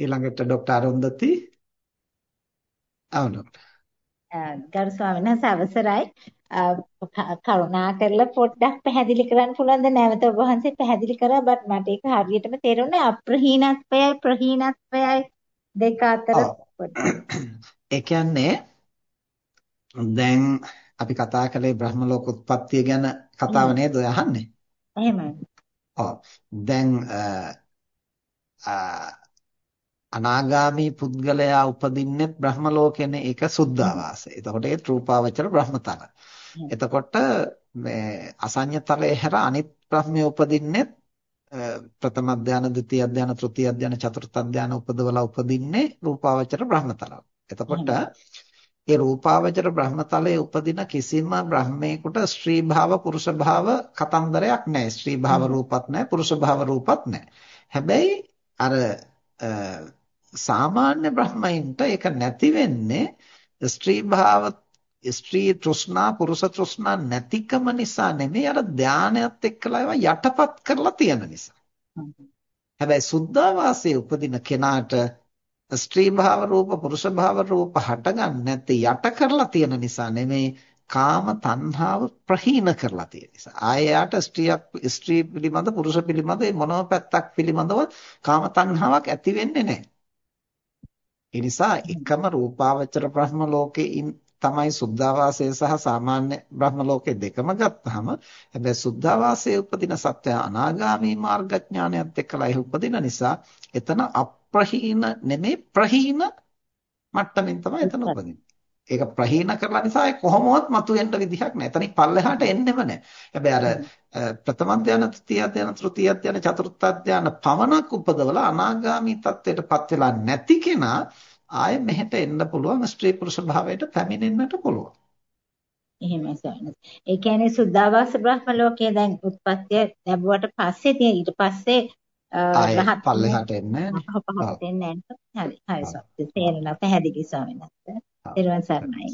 ඊළඟට ડોક્ટર අරුන්දති අවුන ගරු ස්වාමීන් වහන්සේ අවසරයි කරුණා කරලා පොඩ්ඩක් පැහැදිලි කරන්න පුළුවන්ද නැවත ඔබ වහන්සේ පැහැදිලි කරා බට් මට ඒක හරියටම තේරුණේ අප්‍රහීනත්වයයි ප්‍රහීනත්වයයි දෙක අතර ඒ කියන්නේ දැන් අපි කතා කළේ බ්‍රහ්ම ලෝක උත්පත්තිය ගැන කතාව නේද ඔය අහන්නේ එහෙමයි ඔව් දැන් අනාගාමී පුද්ගලයා උපදින්නේ බ්‍රහ්ම ලෝකෙනේ ඒක සුද්ධාවාසය. එතකොට ඒ රූපාවචර බ්‍රහ්මතල. එතකොට මේ අසඤ්ඤතලයේ හැර අනිත් බ්‍රහ්මයේ උපදින්නේ ප්‍රථම ධානය, ද්විතීය ධානය, තෘතීය ධානය, චතුර්ථ ධානය උපදවලා උපදින්නේ රූපාවචර බ්‍රහ්මතල. එතකොට ඒ රූපාවචර බ්‍රහ්මතලයේ උපදින කිසිම බ්‍රහ්මයකට ස්ත්‍රී භාව පුරුෂ භාව කතන්දරයක් නැහැ. ස්ත්‍රී භාව රූපත් නැහැ, පුරුෂ භාව රූපත් නැහැ. හැබැයි අර සාමාන්‍ය බ්‍රහ්මයින්ට ඒක නැති වෙන්නේ ස්ත්‍රී භාව ස්ත්‍රී තෘෂ්ණා පුරුෂ තෘෂ්ණා නැතිකම නිසා නෙමෙයි අර ධානයත් එක්කලා ඒවා යටපත් කරලා තියෙන නිසා. හැබැයි සුද්ධාවාසයේ උපදින කෙනාට ස්ත්‍රී භාව රූප පුරුෂ භාව රූප හටගන්නේ නැති යට කරලා තියෙන නිසා නෙමෙයි කාම තණ්හාව ප්‍රහීන කරලා තියෙන නිසා. ආයයට ස්ත්‍රියක් ස්ත්‍රී පිළිබඳ පුරුෂ පිළිබඳ මොනම පැත්තක් පිළිබඳව කාම තණ්හාවක් ඇති වෙන්නේ නැහැ. ඒ නිසා එකම රූපාවචර බ්‍රහ්ම ලෝකේ තමයි සුද්ධාවාසය සහ සාමාන්‍ය බ්‍රහ්ම ලෝකේ දෙකම ගත්තාම හැබැයි සුද්ධාවාසයේ උපදින සත්‍ය අනාගාමී මාර්ගඥානයත් එක්කලා ඒ උපදින නිසා එතන අප්‍රහීන නෙමෙයි ප්‍රහීන මට්ටමින් තමයි එතන උපදින්නේ. ඒක ප්‍රහීන කරලා නිසා ඒ කොහොමවත් මතුවෙන්න විදිහක් නැහැ. එතනින් පල්ලෙහාට එන්නෙම නැහැ. හැබැයි අර ප්‍රථම ධානය, ත්‍ෘතිය ධානය, තෘතිය ධානය, චතුර්ථ ධානය පවණක් උපදවලා අනාගාමී තත්ත්වයටපත් වෙලා නැති කෙනා ආයෙ මෙහෙට එන්න පුළුවන් ස්ත්‍රී පුරුෂ භාවයට පැමිණෙන්නට පුළුවන්. එහෙමයි සයන්ස්. ඒ කියන්නේ සුද්ධාවාස බ්‍රහ්ම ලෝකයේ දැන් උත්පත්තිය ලැබුවට පස්සේ තියෙන ඊට පස්සේ රහත් පල්ලෙහාට එන්නේ නැහැ. පහත් වෙන්නේ නැහැ. හරි. හරි සත්‍ය. තේරෙනවා පැහැදිලි ස්වාමීන් වහන්සේ. ඊළඟ සරණයි.